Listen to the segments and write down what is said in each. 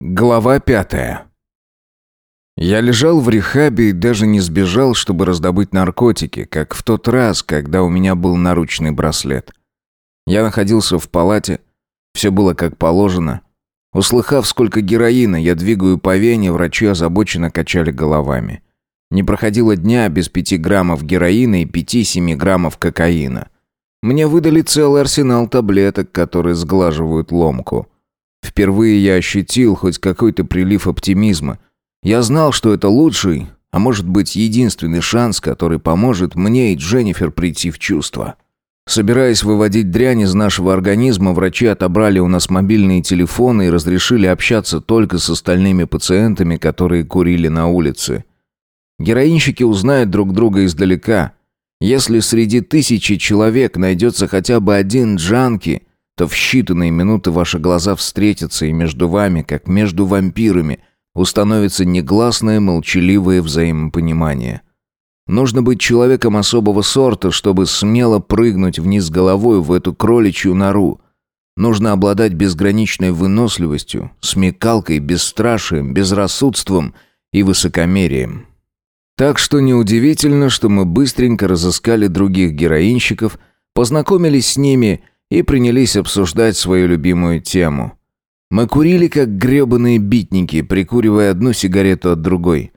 Глава пятая. Я лежал в рехабе и даже не сбежал, чтобы раздобыть наркотики, как в тот раз, когда у меня был наручный браслет. Я находился в палате, все было как положено. Услыхав, сколько героина я двигаю по вене, врачи озабоченно качали головами. Не проходило дня без пяти граммов героина и пяти-семи граммов кокаина. Мне выдали целый арсенал таблеток, которые сглаживают ломку. Впервые я ощутил хоть какой-то прилив оптимизма. Я знал, что это лучший, а может быть единственный шанс, который поможет мне и Дженнифер прийти в чувство. Собираясь выводить дрянь из нашего организма, врачи отобрали у нас мобильные телефоны и разрешили общаться только с остальными пациентами, которые курили на улице. Героинщики узнают друг друга издалека. Если среди тысячи человек найдется хотя бы один джанки, то в считанные минуты ваши глаза встретятся, и между вами, как между вампирами, установится негласное молчаливое взаимопонимание. Нужно быть человеком особого сорта, чтобы смело прыгнуть вниз головой в эту кроличью нору. Нужно обладать безграничной выносливостью, смекалкой, бесстрашием, безрассудством и высокомерием. Так что неудивительно, что мы быстренько разыскали других героинщиков, познакомились с ними – и принялись обсуждать свою любимую тему. Мы курили как гребаные битники, прикуривая одну сигарету от другой.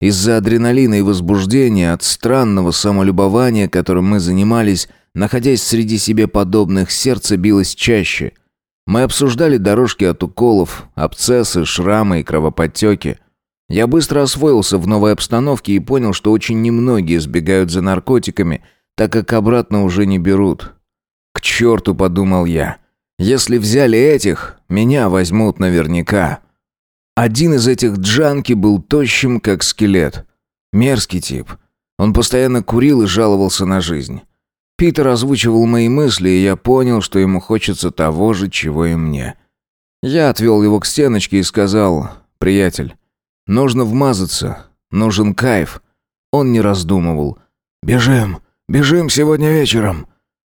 Из-за адреналина и возбуждения от странного самолюбования, которым мы занимались, находясь среди себе подобных, сердце билось чаще. Мы обсуждали дорожки от уколов, абсцессы, шрамы и кровоподтеки. Я быстро освоился в новой обстановке и понял, что очень немногие сбегают за наркотиками, так как обратно уже не берут. «К черту», — подумал я. «Если взяли этих, меня возьмут наверняка». Один из этих джанки был тощим, как скелет. Мерзкий тип. Он постоянно курил и жаловался на жизнь. Питер озвучивал мои мысли, и я понял, что ему хочется того же, чего и мне. Я отвел его к стеночке и сказал, «Приятель, нужно вмазаться, нужен кайф». Он не раздумывал. «Бежим, бежим сегодня вечером».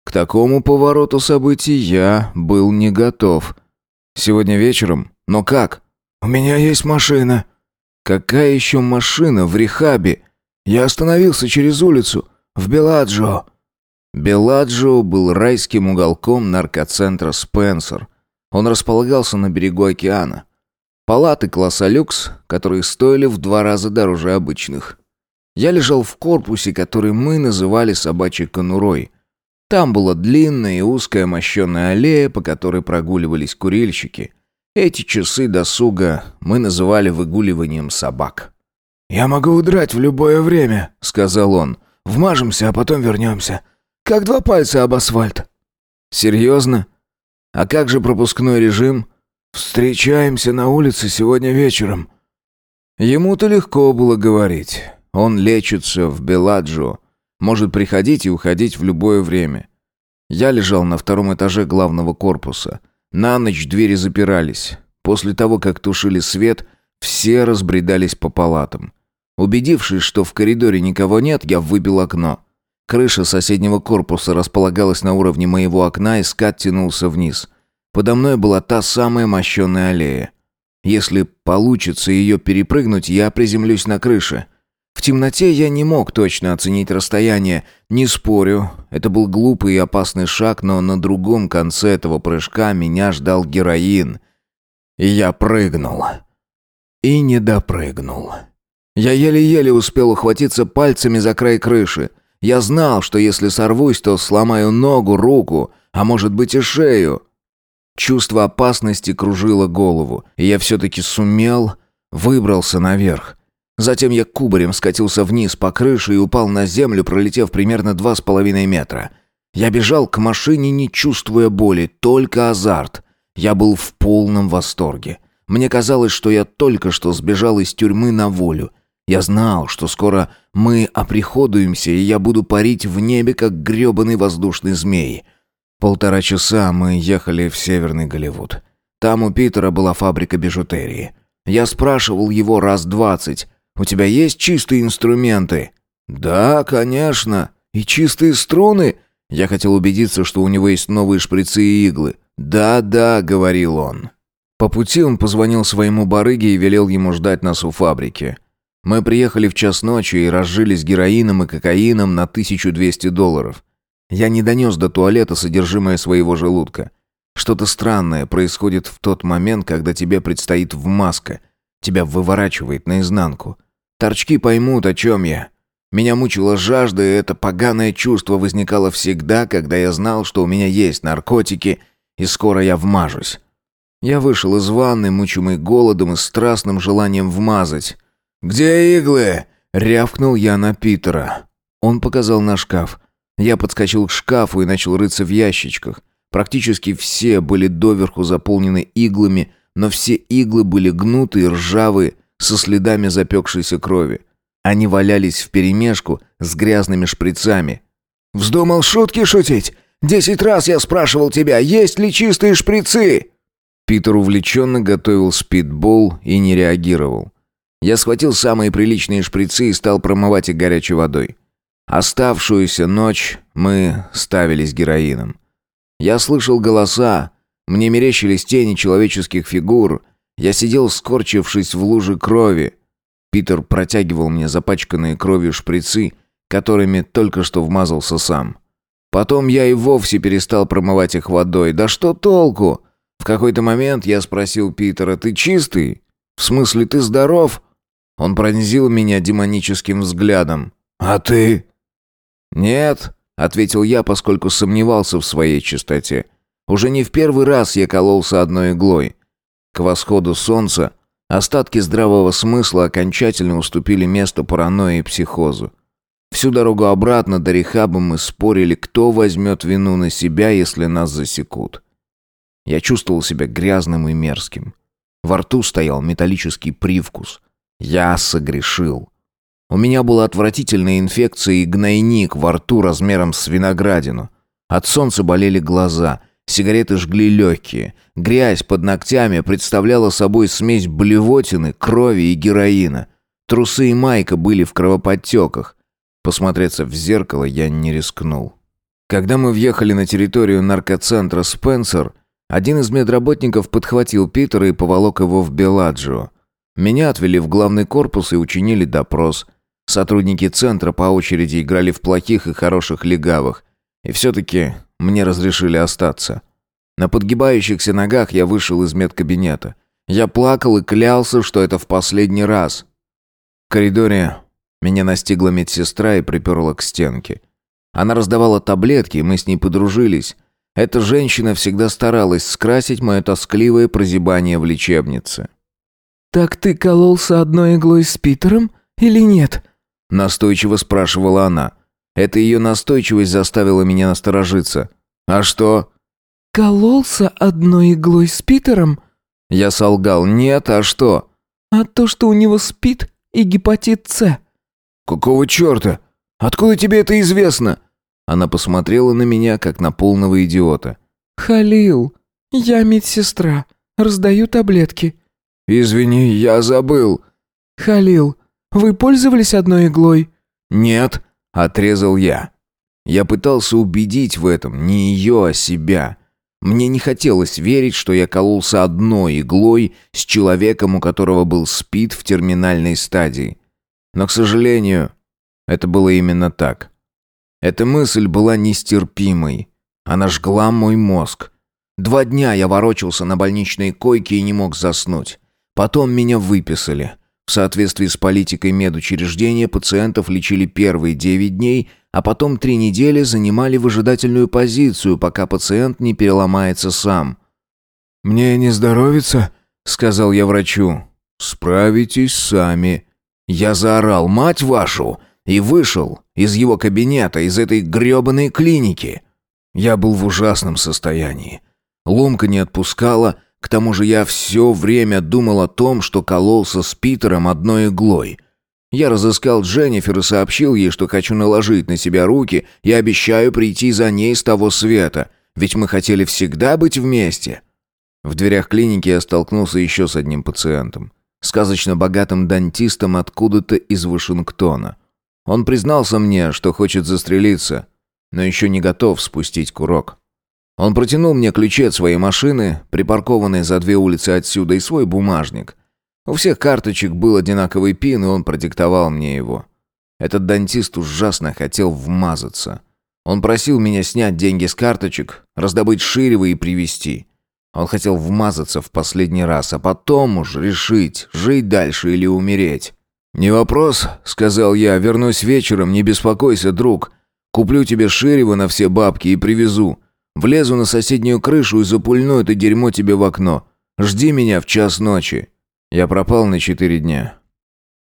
К такому повороту событий я был не готов. Сегодня вечером? Но как? У меня есть машина. Какая еще машина в рехабе? Я остановился через улицу, в Беладжо. Беладжо был райским уголком наркоцентра Спенсер. Он располагался на берегу океана. Палаты класса люкс, которые стоили в два раза дороже обычных. Я лежал в корпусе, который мы называли собачьей конурой – там была длинная и узкая мощенная аллея, по которой прогуливались курильщики. Эти часы досуга мы называли выгуливанием собак. «Я могу удрать в любое время», — сказал он. «Вмажемся, а потом вернемся. Как два пальца об асфальт». «Серьезно? А как же пропускной режим?» «Встречаемся на улице сегодня вечером». Ему-то легко было говорить. Он лечится в Беладжо, может приходить и уходить в любое время. Я лежал на втором этаже главного корпуса. На ночь двери запирались. После того, как тушили свет, все разбредались по палатам. Убедившись, что в коридоре никого нет, я выбил окно. Крыша соседнего корпуса располагалась на уровне моего окна, и скат тянулся вниз. Подо мной была та самая мощенная аллея. Если получится ее перепрыгнуть, я приземлюсь на крыше — в темноте я не мог точно оценить расстояние. Не спорю, это был глупый и опасный шаг, но на другом конце этого прыжка меня ждал героин. И я прыгнул. И не допрыгнул. Я еле-еле успел ухватиться пальцами за край крыши. Я знал, что если сорвусь, то сломаю ногу, руку, а может быть и шею. Чувство опасности кружило голову, и я все-таки сумел, выбрался наверх. Затем я кубарем скатился вниз по крыше и упал на землю, пролетев примерно два с половиной метра. Я бежал к машине, не чувствуя боли, только азарт. Я был в полном восторге. Мне казалось, что я только что сбежал из тюрьмы на волю. Я знал, что скоро мы оприходуемся, и я буду парить в небе, как грёбаный воздушный змей. Полтора часа мы ехали в Северный Голливуд. Там у Питера была фабрика бижутерии. Я спрашивал его раз двадцать, у тебя есть чистые инструменты?» «Да, конечно. И чистые струны?» Я хотел убедиться, что у него есть новые шприцы и иглы. «Да-да», — говорил он. По пути он позвонил своему барыге и велел ему ждать нас у фабрики. Мы приехали в час ночи и разжились героином и кокаином на 1200 долларов. Я не донес до туалета содержимое своего желудка. Что-то странное происходит в тот момент, когда тебе предстоит в маска. Тебя выворачивает наизнанку. Торчки поймут, о чем я. Меня мучила жажда, и это поганое чувство возникало всегда, когда я знал, что у меня есть наркотики, и скоро я вмажусь. Я вышел из ванны, мучимый голодом и страстным желанием вмазать. «Где иглы?» — рявкнул я на Питера. Он показал на шкаф. Я подскочил к шкафу и начал рыться в ящичках. Практически все были доверху заполнены иглами, но все иглы были гнутые, ржавые, со следами запекшейся крови. Они валялись вперемешку с грязными шприцами. «Вздумал шутки шутить? Десять раз я спрашивал тебя, есть ли чистые шприцы?» Питер увлеченно готовил спидбол и не реагировал. Я схватил самые приличные шприцы и стал промывать их горячей водой. Оставшуюся ночь мы ставились героином. Я слышал голоса, мне мерещились тени человеческих фигур. Я сидел, скорчившись в луже крови. Питер протягивал мне запачканные кровью шприцы, которыми только что вмазался сам. Потом я и вовсе перестал промывать их водой. Да что толку? В какой-то момент я спросил Питера, «Ты чистый? В смысле, ты здоров?» Он пронзил меня демоническим взглядом. «А ты?» «Нет», — ответил я, поскольку сомневался в своей чистоте. Уже не в первый раз я кололся одной иглой. К восходу солнца остатки здравого смысла окончательно уступили место паранойи и психозу. Всю дорогу обратно до рехаба мы спорили, кто возьмет вину на себя, если нас засекут. Я чувствовал себя грязным и мерзким. Во рту стоял металлический привкус. Я согрешил. У меня была отвратительная инфекция и гнойник во рту размером с виноградину. От солнца болели глаза, Сигареты жгли легкие. Грязь под ногтями представляла собой смесь блевотины, крови и героина. Трусы и майка были в кровоподтеках. Посмотреться в зеркало я не рискнул. Когда мы въехали на территорию наркоцентра «Спенсер», один из медработников подхватил Питера и поволок его в Беладжио. Меня отвели в главный корпус и учинили допрос. Сотрудники центра по очереди играли в плохих и хороших легавых. И все-таки мне разрешили остаться. На подгибающихся ногах я вышел из медкабинета. Я плакал и клялся, что это в последний раз. В коридоре меня настигла медсестра и приперла к стенке. Она раздавала таблетки, и мы с ней подружились. Эта женщина всегда старалась скрасить мое тоскливое прозябание в лечебнице. «Так ты кололся одной иглой с Питером или нет?» Настойчиво спрашивала она. Эта ее настойчивость заставила меня насторожиться. «А что?» «Кололся одной иглой с Питером?» Я солгал. «Нет, а что?» «А то, что у него спит и гепатит С». «Какого черта? Откуда тебе это известно?» Она посмотрела на меня, как на полного идиота. «Халил, я медсестра. Раздаю таблетки». «Извини, я забыл». «Халил, вы пользовались одной иглой?» «Нет». Отрезал я. Я пытался убедить в этом не ее, а себя. Мне не хотелось верить, что я кололся одной иглой с человеком, у которого был СПИД в терминальной стадии. Но, к сожалению, это было именно так. Эта мысль была нестерпимой. Она жгла мой мозг. Два дня я ворочался на больничной койке и не мог заснуть. Потом меня выписали. В соответствии с политикой медучреждения пациентов лечили первые 9 дней, а потом 3 недели занимали выжидательную позицию, пока пациент не переломается сам. «Мне не здоровится?» — сказал я врачу. «Справитесь сами». Я заорал «Мать вашу!» и вышел из его кабинета, из этой грёбаной клиники. Я был в ужасном состоянии. Ломка не отпускала, к тому же я все время думал о том, что кололся с Питером одной иглой. Я разыскал Дженнифер и сообщил ей, что хочу наложить на себя руки и обещаю прийти за ней с того света, ведь мы хотели всегда быть вместе. В дверях клиники я столкнулся еще с одним пациентом. Сказочно богатым дантистом откуда-то из Вашингтона. Он признался мне, что хочет застрелиться, но еще не готов спустить курок. Он протянул мне ключи от своей машины, припаркованной за две улицы отсюда, и свой бумажник. У всех карточек был одинаковый пин, и он продиктовал мне его. Этот дантист ужасно хотел вмазаться. Он просил меня снять деньги с карточек, раздобыть ширево и привезти. Он хотел вмазаться в последний раз, а потом уж решить, жить дальше или умереть. «Не вопрос», — сказал я, — «вернусь вечером, не беспокойся, друг. Куплю тебе ширево на все бабки и привезу. Влезу на соседнюю крышу и запульну это дерьмо тебе в окно. Жди меня в час ночи». Я пропал на четыре дня.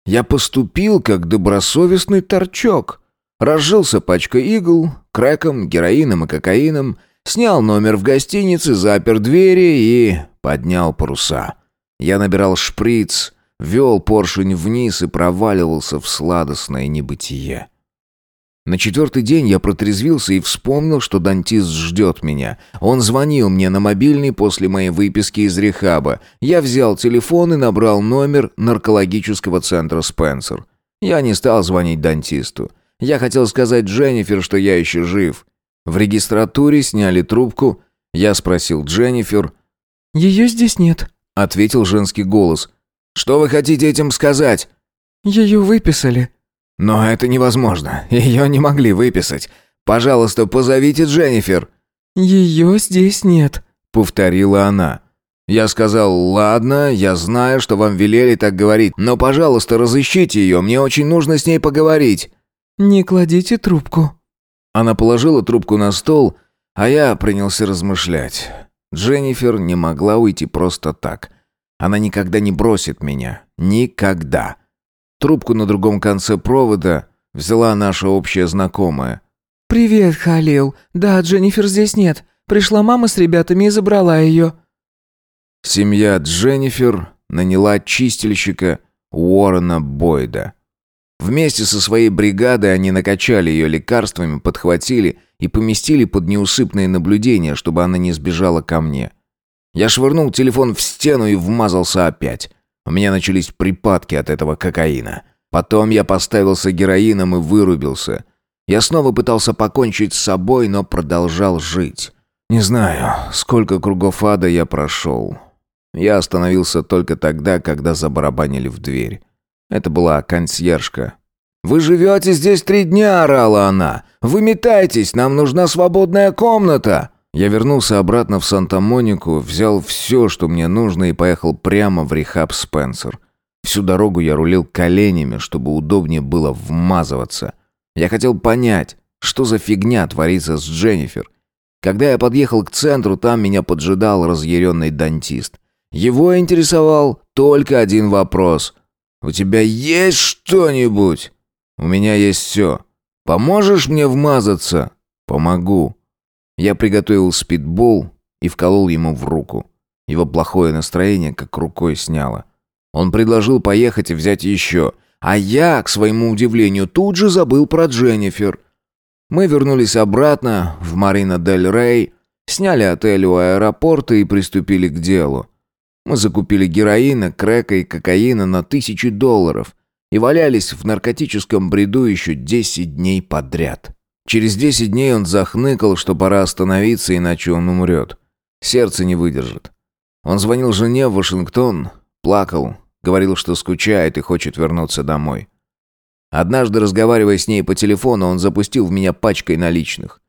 Я поступил как добросовестный торчок. Разжился пачкой игл, крэком, героином и кокаином, снял номер в гостинице, запер двери и поднял паруса. Я набирал шприц, вел поршень вниз и проваливался в сладостное небытие. На четвертый день я протрезвился и вспомнил, что дантист ждет меня. Он звонил мне на мобильный после моей выписки из рехаба. Я взял телефон и набрал номер наркологического центра «Спенсер». Я не стал звонить дантисту. Я хотел сказать Дженнифер, что я еще жив. В регистратуре сняли трубку. Я спросил Дженнифер. «Ее здесь нет», — ответил женский голос. «Что вы хотите этим сказать?» «Ее выписали». «Но это невозможно. Ее не могли выписать. Пожалуйста, позовите Дженнифер». «Ее здесь нет», — повторила она. Я сказал, «Ладно, я знаю, что вам велели так говорить, но, пожалуйста, разыщите ее, мне очень нужно с ней поговорить». «Не кладите трубку». Она положила трубку на стол, а я принялся размышлять. Дженнифер не могла уйти просто так. Она никогда не бросит меня. Никогда. Трубку на другом конце провода взяла наша общая знакомая. «Привет, Халил. Да, Дженнифер здесь нет. Пришла мама с ребятами и забрала ее». Семья Дженнифер наняла чистильщика Уоррена Бойда. Вместе со своей бригадой они накачали ее лекарствами, подхватили и поместили под неусыпное наблюдение, чтобы она не сбежала ко мне. Я швырнул телефон в стену и вмазался опять. У меня начались припадки от этого кокаина. Потом я поставился героином и вырубился. Я снова пытался покончить с собой, но продолжал жить. Не знаю, сколько кругов ада я прошел. Я остановился только тогда, когда забарабанили в дверь. Это была консьержка. «Вы живете здесь три дня!» – орала она. «Вы метайтесь, нам нужна свободная комната!» Я вернулся обратно в Санта-Монику, взял все, что мне нужно, и поехал прямо в рехаб Спенсер. Всю дорогу я рулил коленями, чтобы удобнее было вмазываться. Я хотел понять, что за фигня творится с Дженнифер. Когда я подъехал к центру, там меня поджидал разъяренный дантист. Его интересовал только один вопрос. «У тебя есть что-нибудь?» «У меня есть все. Поможешь мне вмазаться?» «Помогу». Я приготовил спидбол и вколол ему в руку. Его плохое настроение как рукой сняло. Он предложил поехать и взять еще, а я, к своему удивлению, тут же забыл про Дженнифер. Мы вернулись обратно в Марина-дель-Рей, сняли отель у аэропорта и приступили к делу. Мы закупили героина, крека и кокаина на тысячи долларов и валялись в наркотическом бреду еще десять дней подряд. Через десять дней он захныкал, что пора остановиться, иначе он умрет. Сердце не выдержит. Он звонил жене в Вашингтон, плакал, говорил, что скучает и хочет вернуться домой. Однажды, разговаривая с ней по телефону, он запустил в меня пачкой наличных.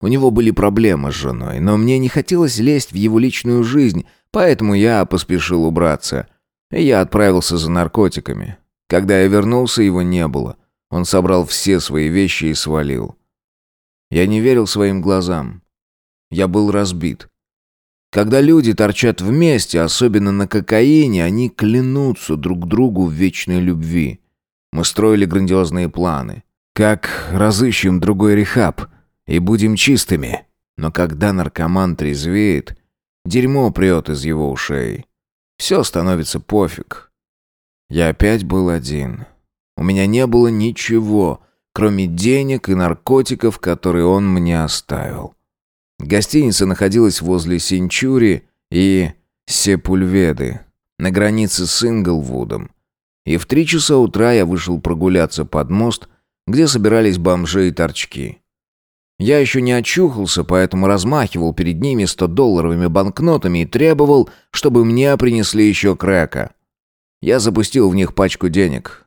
У него были проблемы с женой, но мне не хотелось лезть в его личную жизнь, поэтому я поспешил убраться. И я отправился за наркотиками. Когда я вернулся, его не было. Он собрал все свои вещи и свалил. Я не верил своим глазам. Я был разбит. Когда люди торчат вместе, особенно на кокаине, они клянутся друг другу в вечной любви. Мы строили грандиозные планы. Как разыщем другой рехаб и будем чистыми. Но когда наркоман трезвеет, дерьмо прет из его ушей. Все становится пофиг. Я опять был один. У меня не было ничего, кроме денег и наркотиков, которые он мне оставил. Гостиница находилась возле Синчури и Сепульведы, на границе с Инглвудом. И в три часа утра я вышел прогуляться под мост, где собирались бомжи и торчки. Я еще не очухался, поэтому размахивал перед ними 100-долларовыми банкнотами и требовал, чтобы мне принесли еще крэка. Я запустил в них пачку денег.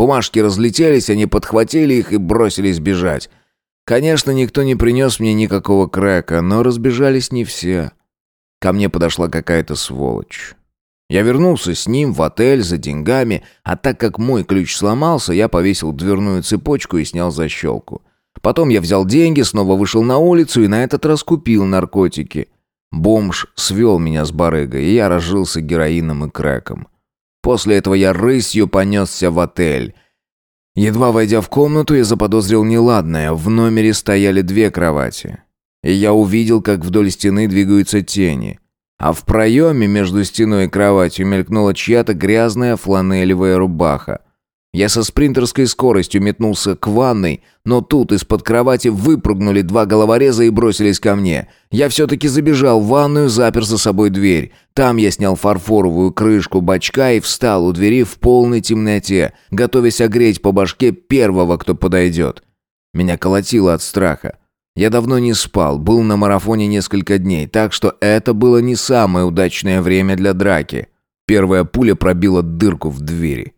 Бумажки разлетелись, они подхватили их и бросились бежать. Конечно, никто не принес мне никакого крэка, но разбежались не все. Ко мне подошла какая-то сволочь. Я вернулся с ним в отель за деньгами, а так как мой ключ сломался, я повесил дверную цепочку и снял защелку. Потом я взял деньги, снова вышел на улицу и на этот раз купил наркотики. Бомж свел меня с барыгой, и я разжился героином и крэком. После этого я рысью понесся в отель. Едва войдя в комнату, я заподозрил неладное. В номере стояли две кровати. И я увидел, как вдоль стены двигаются тени. А в проеме между стеной и кроватью мелькнула чья-то грязная фланелевая рубаха. Я со спринтерской скоростью метнулся к ванной, но тут из-под кровати выпрыгнули два головореза и бросились ко мне. Я все-таки забежал в ванную, запер за собой дверь. Там я снял фарфоровую крышку бачка и встал у двери в полной темноте, готовясь огреть по башке первого, кто подойдет. Меня колотило от страха. Я давно не спал, был на марафоне несколько дней, так что это было не самое удачное время для драки. Первая пуля пробила дырку в двери.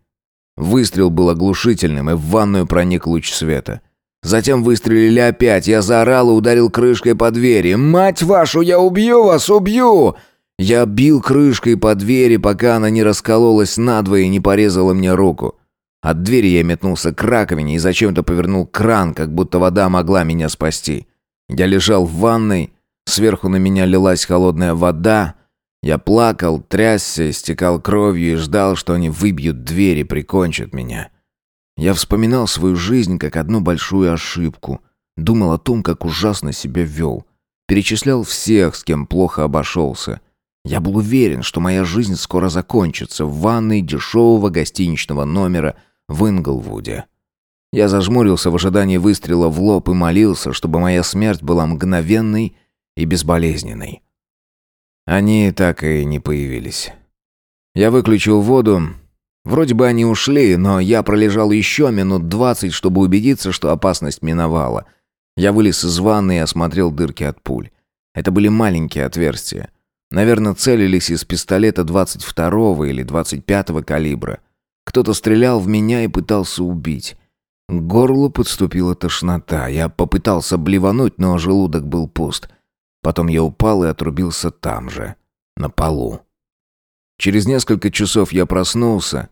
Выстрел был оглушительным, и в ванную проник луч света. Затем выстрелили опять. Я заорал и ударил крышкой по двери. «Мать вашу, я убью вас, убью!» Я бил крышкой по двери, пока она не раскололась надвое и не порезала мне руку. От двери я метнулся к раковине и зачем-то повернул кран, как будто вода могла меня спасти. Я лежал в ванной, сверху на меня лилась холодная вода, я плакал, трясся, истекал кровью и ждал, что они выбьют дверь и прикончат меня. Я вспоминал свою жизнь как одну большую ошибку. Думал о том, как ужасно себя вел. Перечислял всех, с кем плохо обошелся. Я был уверен, что моя жизнь скоро закончится в ванной дешевого гостиничного номера в Инглвуде. Я зажмурился в ожидании выстрела в лоб и молился, чтобы моя смерть была мгновенной и безболезненной. Они так и не появились. Я выключил воду. Вроде бы они ушли, но я пролежал еще минут двадцать, чтобы убедиться, что опасность миновала. Я вылез из ванны и осмотрел дырки от пуль. Это были маленькие отверстия. Наверное, целились из пистолета 22-го или 25-го калибра. Кто-то стрелял в меня и пытался убить. К горлу подступила тошнота. Я попытался блевануть, но желудок был пуст. Потом я упал и отрубился там же, на полу. Через несколько часов я проснулся.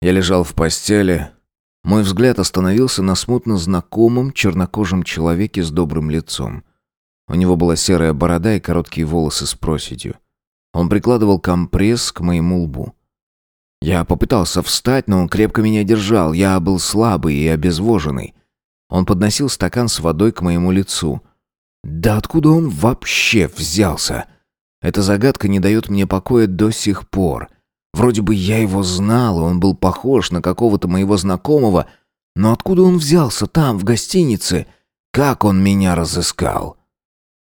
Я лежал в постели. Мой взгляд остановился на смутно знакомом чернокожем человеке с добрым лицом. У него была серая борода и короткие волосы с проседью. Он прикладывал компресс к моему лбу. Я попытался встать, но он крепко меня держал. Я был слабый и обезвоженный. Он подносил стакан с водой к моему лицу — да откуда он вообще взялся? Эта загадка не дает мне покоя до сих пор. Вроде бы я его знал, и он был похож на какого-то моего знакомого, но откуда он взялся там, в гостинице? Как он меня разыскал?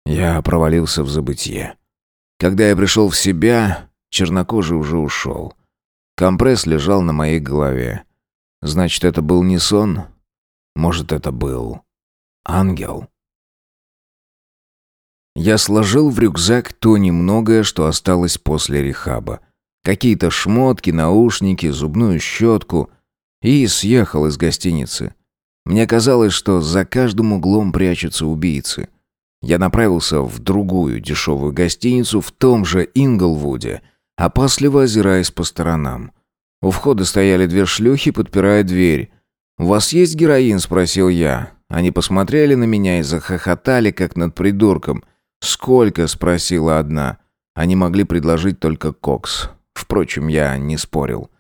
Я провалился в забытье. Когда я пришел в себя, чернокожий уже ушел. Компресс лежал на моей голове. Значит, это был не сон? Может, это был ангел? Я сложил в рюкзак то немногое, что осталось после рехаба. Какие-то шмотки, наушники, зубную щетку. И съехал из гостиницы. Мне казалось, что за каждым углом прячутся убийцы. Я направился в другую дешевую гостиницу в том же Инглвуде, опасливо озираясь по сторонам. У входа стояли две шлюхи, подпирая дверь. «У вас есть героин?» – спросил я. Они посмотрели на меня и захохотали, как над придурком – «Сколько?» – спросила одна. Они могли предложить только кокс. Впрочем, я не спорил.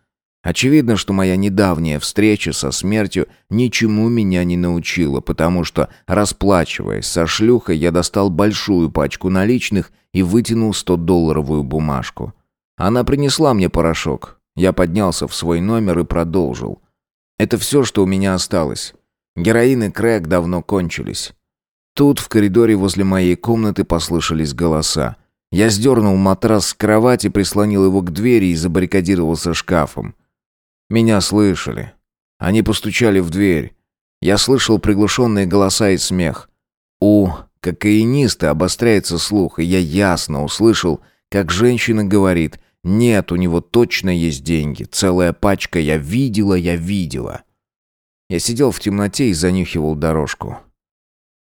Очевидно, что моя недавняя встреча со смертью ничему меня не научила, потому что, расплачиваясь со шлюхой, я достал большую пачку наличных и вытянул 100-долларовую бумажку. Она принесла мне порошок. Я поднялся в свой номер и продолжил. Это все, что у меня осталось. Героин и крэк давно кончились. Тут в коридоре возле моей комнаты послышались голоса. Я сдернул матрас с кровати, прислонил его к двери и забаррикадировался шкафом. Меня слышали. Они постучали в дверь. Я слышал приглушенные голоса и смех. У кокаиниста обостряется слух, и я ясно услышал, как женщина говорит «Нет, у него точно есть деньги, целая пачка, я видела, я видела». Я сидел в темноте и занюхивал дорожку.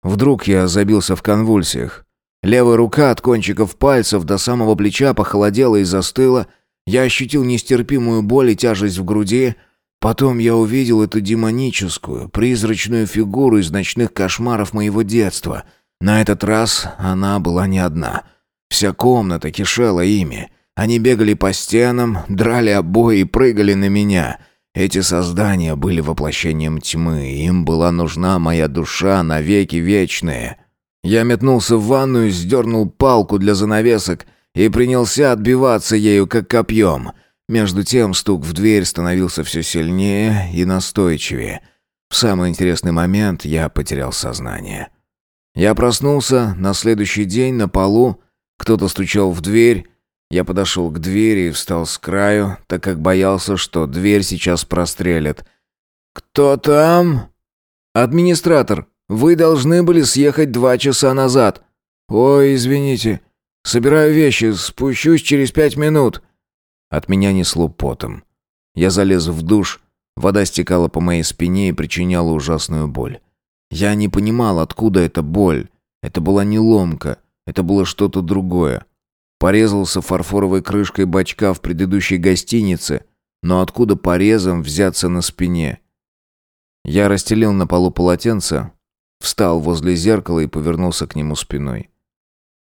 Вдруг я забился в конвульсиях. Левая рука от кончиков пальцев до самого плеча похолодела и застыла. Я ощутил нестерпимую боль и тяжесть в груди. Потом я увидел эту демоническую, призрачную фигуру из ночных кошмаров моего детства. На этот раз она была не одна. Вся комната кишела ими. Они бегали по стенам, драли обои и прыгали на меня — эти создания были воплощением тьмы, им была нужна моя душа навеки вечная. Я метнулся в ванную, сдернул палку для занавесок и принялся отбиваться ею, как копьем. Между тем стук в дверь становился все сильнее и настойчивее. В самый интересный момент я потерял сознание. Я проснулся на следующий день на полу, кто-то стучал в дверь, я подошел к двери и встал с краю, так как боялся, что дверь сейчас прострелят. «Кто там?» «Администратор, вы должны были съехать два часа назад». «Ой, извините. Собираю вещи, спущусь через пять минут». От меня несло потом. Я залез в душ, вода стекала по моей спине и причиняла ужасную боль. Я не понимал, откуда эта боль. Это была не ломка, это было что-то другое. Порезался фарфоровой крышкой бачка в предыдущей гостинице, но откуда порезом взяться на спине? Я расстелил на полу полотенце, встал возле зеркала и повернулся к нему спиной.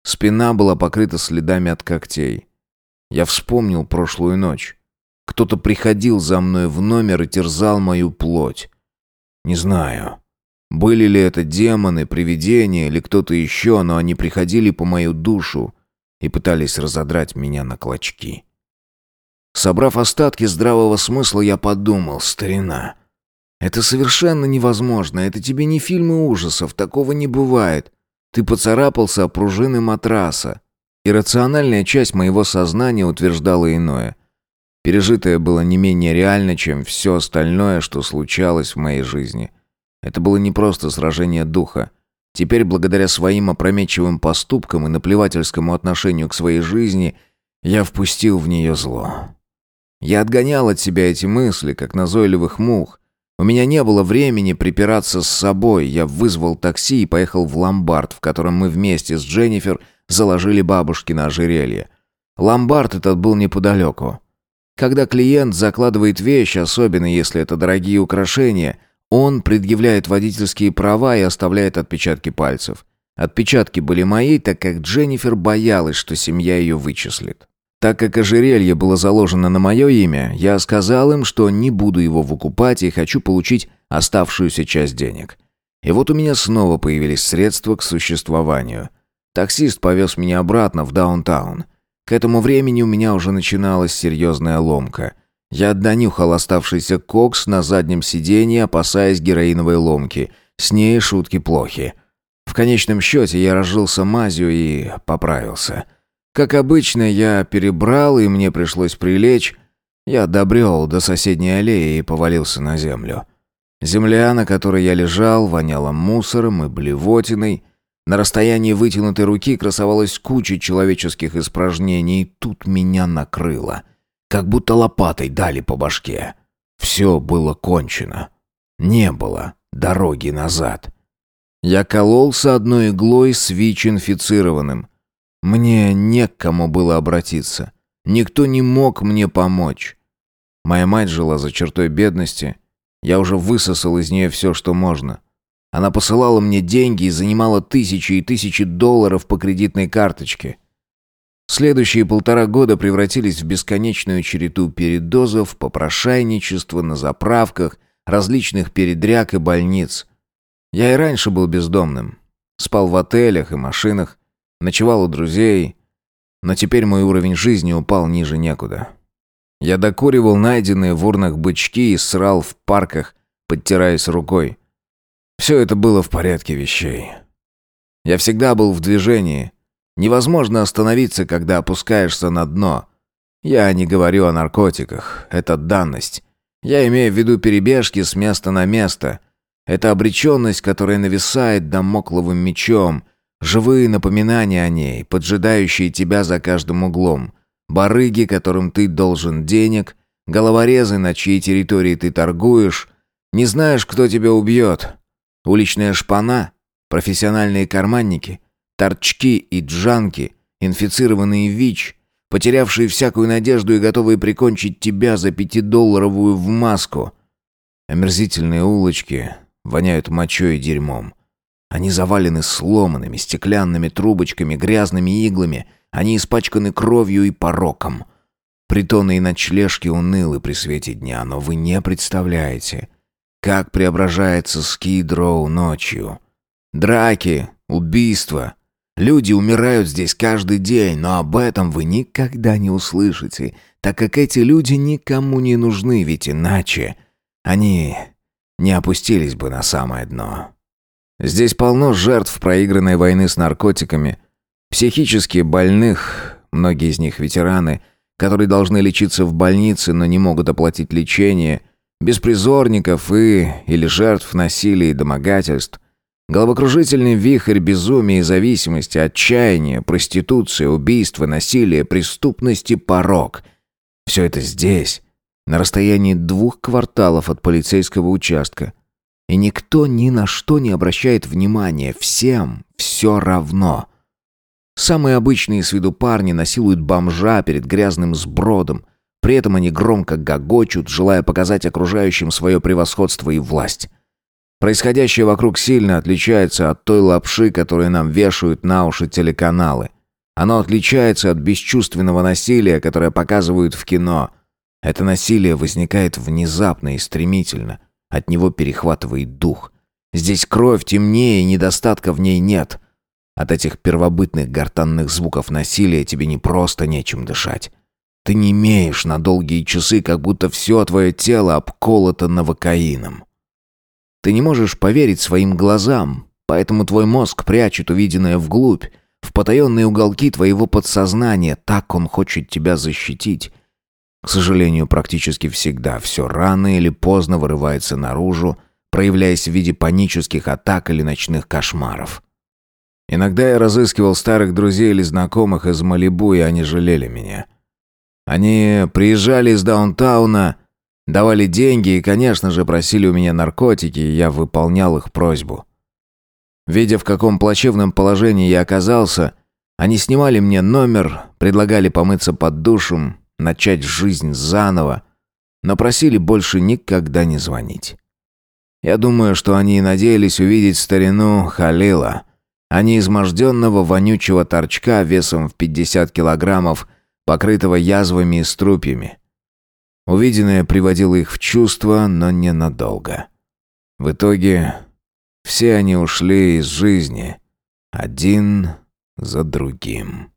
Спина была покрыта следами от когтей. Я вспомнил прошлую ночь. Кто-то приходил за мной в номер и терзал мою плоть. Не знаю, были ли это демоны, привидения или кто-то еще, но они приходили по мою душу, и пытались разодрать меня на клочки. Собрав остатки здравого смысла, я подумал, старина, это совершенно невозможно, это тебе не фильмы ужасов, такого не бывает. Ты поцарапался о пружины матраса. Иррациональная часть моего сознания утверждала иное. Пережитое было не менее реально, чем все остальное, что случалось в моей жизни. Это было не просто сражение духа. Теперь, благодаря своим опрометчивым поступкам и наплевательскому отношению к своей жизни, я впустил в нее зло. Я отгонял от себя эти мысли, как назойливых мух. У меня не было времени припираться с собой. Я вызвал такси и поехал в ломбард, в котором мы вместе с Дженнифер заложили бабушки на ожерелье. Ломбард этот был неподалеку. Когда клиент закладывает вещь, особенно если это дорогие украшения, он предъявляет водительские права и оставляет отпечатки пальцев. Отпечатки были мои, так как Дженнифер боялась, что семья ее вычислит. Так как ожерелье было заложено на мое имя, я сказал им, что не буду его выкупать и хочу получить оставшуюся часть денег. И вот у меня снова появились средства к существованию. Таксист повез меня обратно в даунтаун. К этому времени у меня уже начиналась серьезная ломка – я донюхал оставшийся кокс на заднем сиденье, опасаясь героиновой ломки. С ней шутки плохи. В конечном счете я разжился мазью и поправился. Как обычно, я перебрал, и мне пришлось прилечь. Я добрел до соседней аллеи и повалился на землю. Земля, на которой я лежал, воняла мусором и блевотиной. На расстоянии вытянутой руки красовалась куча человеческих испражнений, и тут меня накрыло — как будто лопатой дали по башке. Все было кончено. Не было дороги назад. Я кололся одной иглой с ВИЧ-инфицированным. Мне не к кому было обратиться. Никто не мог мне помочь. Моя мать жила за чертой бедности. Я уже высосал из нее все, что можно. Она посылала мне деньги и занимала тысячи и тысячи долларов по кредитной карточке. Следующие полтора года превратились в бесконечную череду передозов, попрошайничества на заправках, различных передряг и больниц. Я и раньше был бездомным. Спал в отелях и машинах, ночевал у друзей, но теперь мой уровень жизни упал ниже некуда. Я докуривал найденные в урнах бычки и срал в парках, подтираясь рукой. Все это было в порядке вещей. Я всегда был в движении – Невозможно остановиться, когда опускаешься на дно. Я не говорю о наркотиках, это данность. Я имею в виду перебежки с места на место. Это обреченность, которая нависает домокловым мечом, живые напоминания о ней, поджидающие тебя за каждым углом, барыги, которым ты должен денег, головорезы, на чьей территории ты торгуешь, не знаешь, кто тебя убьет. Уличная шпана, профессиональные карманники, торчки и джанки, инфицированные ВИЧ, потерявшие всякую надежду и готовые прикончить тебя за пятидолларовую в маску. Омерзительные улочки воняют мочой и дерьмом. Они завалены сломанными стеклянными трубочками, грязными иглами, они испачканы кровью и пороком. Притоны и ночлежки унылы при свете дня, но вы не представляете, как преображается Скидроу ночью. Драки, убийства, Люди умирают здесь каждый день, но об этом вы никогда не услышите, так как эти люди никому не нужны, ведь иначе они не опустились бы на самое дно. Здесь полно жертв проигранной войны с наркотиками, психически больных, многие из них ветераны, которые должны лечиться в больнице, но не могут оплатить лечение, беспризорников и или жертв насилия и домогательств, Головокружительный вихрь безумия и зависимости, отчаяния, проституции, убийства, насилия, преступности, порог. Все это здесь, на расстоянии двух кварталов от полицейского участка. И никто ни на что не обращает внимания, всем все равно. Самые обычные с виду парни насилуют бомжа перед грязным сбродом. При этом они громко гогочут, желая показать окружающим свое превосходство и власть. Происходящее вокруг сильно отличается от той лапши, которую нам вешают на уши телеканалы. Оно отличается от бесчувственного насилия, которое показывают в кино. Это насилие возникает внезапно и стремительно. От него перехватывает дух. Здесь кровь темнее, недостатка в ней нет. От этих первобытных гортанных звуков насилия тебе не просто нечем дышать. Ты не имеешь на долгие часы, как будто все твое тело обколото новокаином. Ты не можешь поверить своим глазам, поэтому твой мозг прячет увиденное вглубь, в потаенные уголки твоего подсознания, так он хочет тебя защитить. К сожалению, практически всегда все рано или поздно вырывается наружу, проявляясь в виде панических атак или ночных кошмаров. Иногда я разыскивал старых друзей или знакомых из Малибу, и они жалели меня. Они приезжали из даунтауна Давали деньги и, конечно же, просили у меня наркотики, и я выполнял их просьбу. Видя, в каком плачевном положении я оказался, они снимали мне номер, предлагали помыться под душем, начать жизнь заново, но просили больше никогда не звонить. Я думаю, что они надеялись увидеть старину Халила, а не изможденного вонючего торчка весом в 50 килограммов, покрытого язвами и струпьями. Увиденное приводило их в чувство, но ненадолго. В итоге все они ушли из жизни, один за другим.